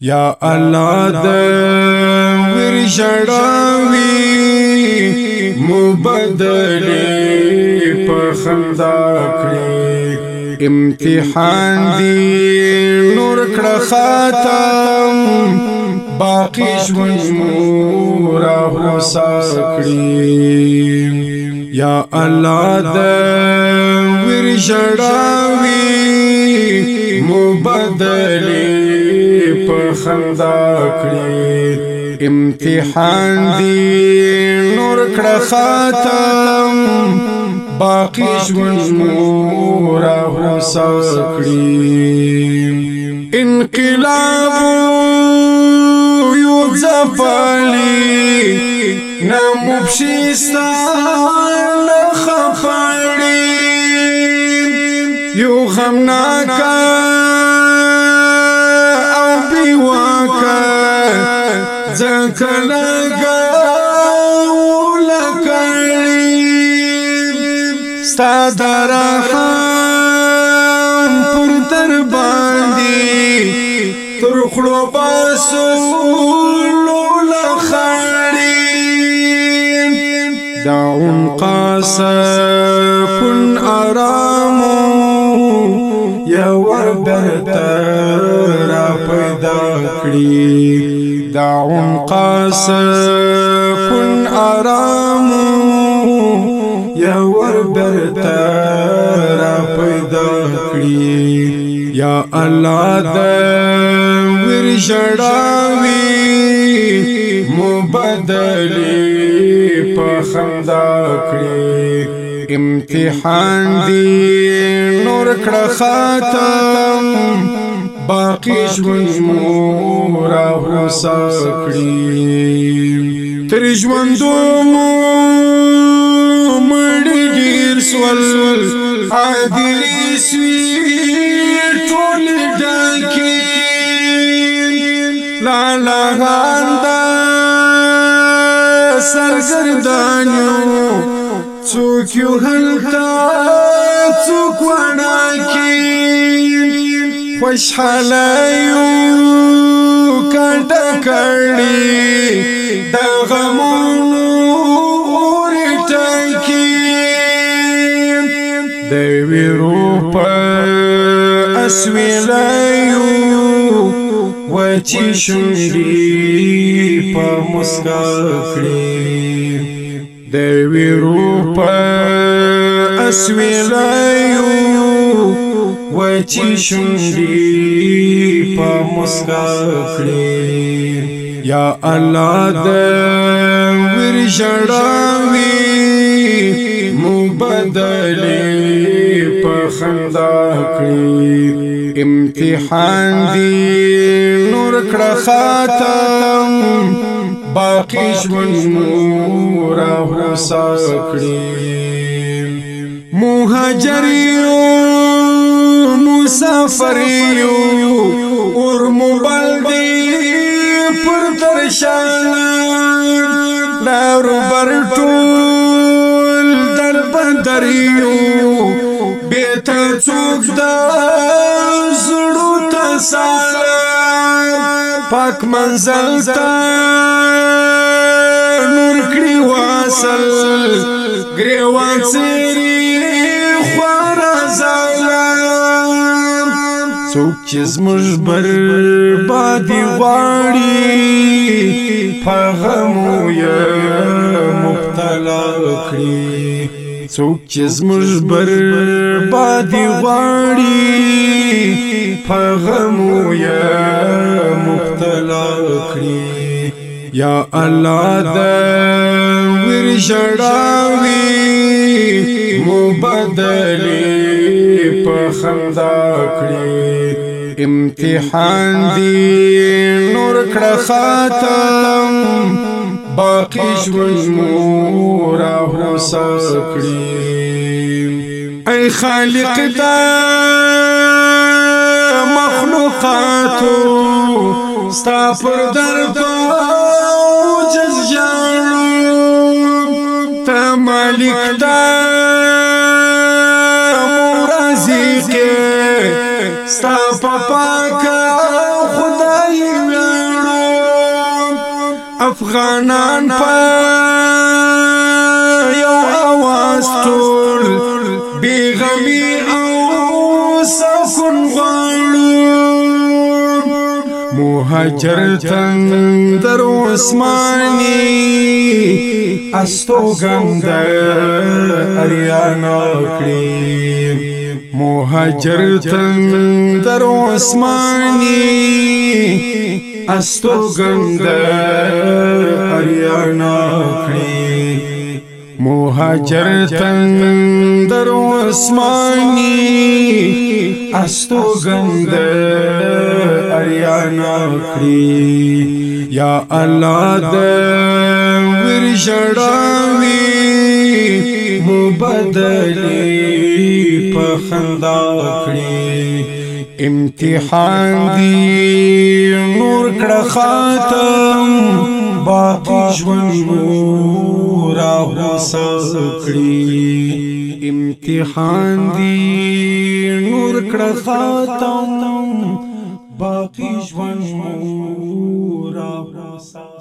یا الله د ورشړاوي مبدل په خندا کړی امتحان دی نور کړه خاتم باقی ژوند مو را هوسا کړی یا الله د ورشړاوي مبدل په خندا کړی امتحان دی نور کړه خاتم باقی ژوند مو را وسکړي انقلاب یو ځپلی نمبشي ستان خفړی یو غمنا ستا درحم پر تر باندې تر خړو پاسو لول خړې داون قاس کن آرامو یو برتر را پیدا کړی دعهم قاسكن آرامو یا ور برتا را پیدا کړی يا الله د ور شړاوي مبدلی په خندا کړی امتحان دي نور کړه خاتم باقی ژوند مو را وسکړي تر ژوند مو مړګیر سول حاضر سوي ټول ډکی لا لا غاندا سرګردانو څوک یو هلتا څوک ونا خوشحالیو کانټا کړی د غمونو ورټکی د ویرو په اسویلایو وچی شونډي په مسکا کړی د ویرو په اسویلایو و چې شونډې په مسکا کړې یا الله د ورشړاوي مبدلې په خندا کړې امتحان دی نور کړه خاتم باقی ژوند مور او سکړي مهاجر یو مسافر یو اور موبایل دی پر درشان لار برټول در بدریو بیت څوک دا زړو تسال پاک منزل تا نور کړی واصل گریوان سری خوا څوک چې زموږ بربادي غواړي فغمو یا مبتلا څوک چې زموږ یا یا الله د ورشړاوي مبدلي په خندا امتحان دی نور کړه خاتم باقی ژوند مو را وسکړي ای خالق دا مخلوقاتو ستا پر درد او جز جانو ته مالک دا ستا پاکا خدای ویړو افغانان په یو اواز ټول بیغمی او سکون غړو مهاجر تندر عثماني استوګند اریانا کړی مهاجر حاجر تنگ درستانی اتو گند ہریان مو حجر عثماني درستانی اُس گنگ ہریان یا الله اللہ درشام مبدلی په خندا کړی امتحان دی نور کړه خاتم باقی ژوند را وسکړي امتحان دی نور کړه خاتم باقی ژوند را وسکړي